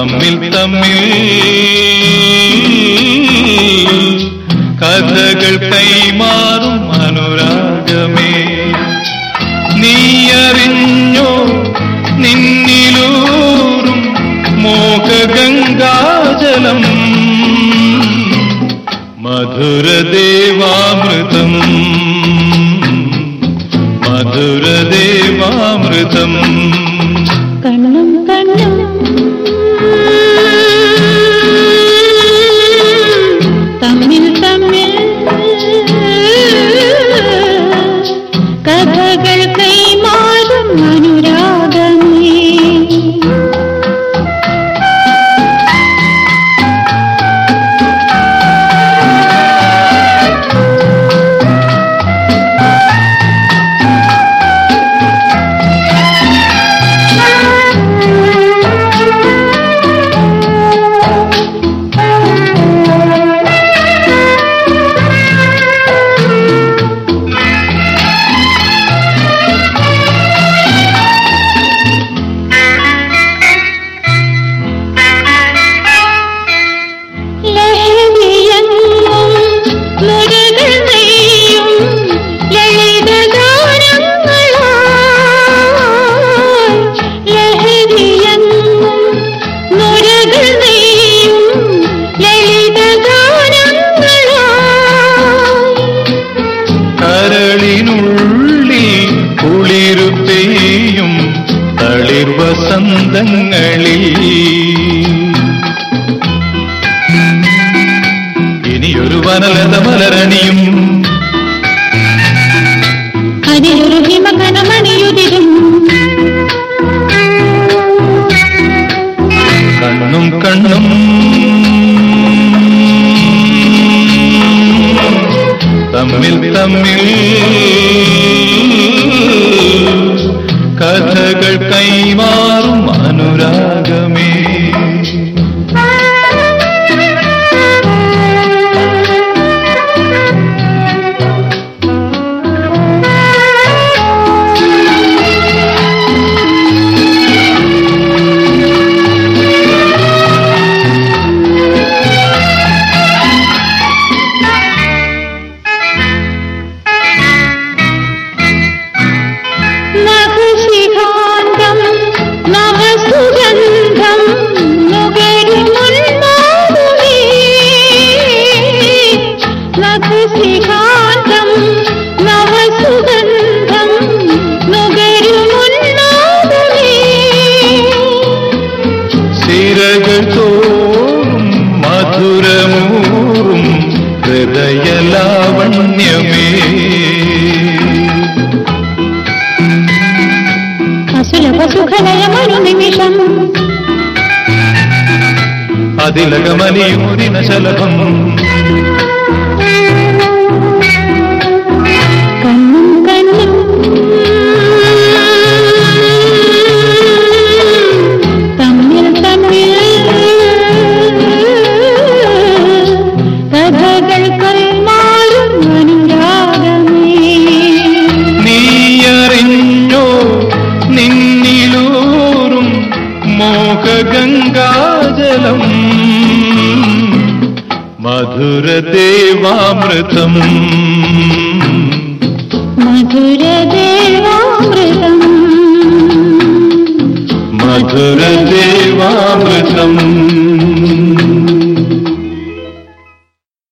തമ്മിൽ തമ്മിൽ കഥകൾ കൈമാറും അനുരാഗമേ. നീ അറിഞ്ഞോ നിന്നിലൂറും മോഹഗംഗാജലം. മധുരദേവാമൃതം മധുരദേവാമൃതം. വസന്തങ്ങളിൽ ഇനിയൊരു വനലത മലരണിയും. അതിലൊരു ഹിമകനമണിയുതിരും കണ്ണും കണ്ണും. തമ്മിൽ തമ്മിൽ. കഥകൾ കൈമാറും അനുരാഗമേ సుఖలయమణి నిమిషం అదిలగమని ఊరిన శలభం. मधुरदेवामृतम्। मधुरदेवामृतम्।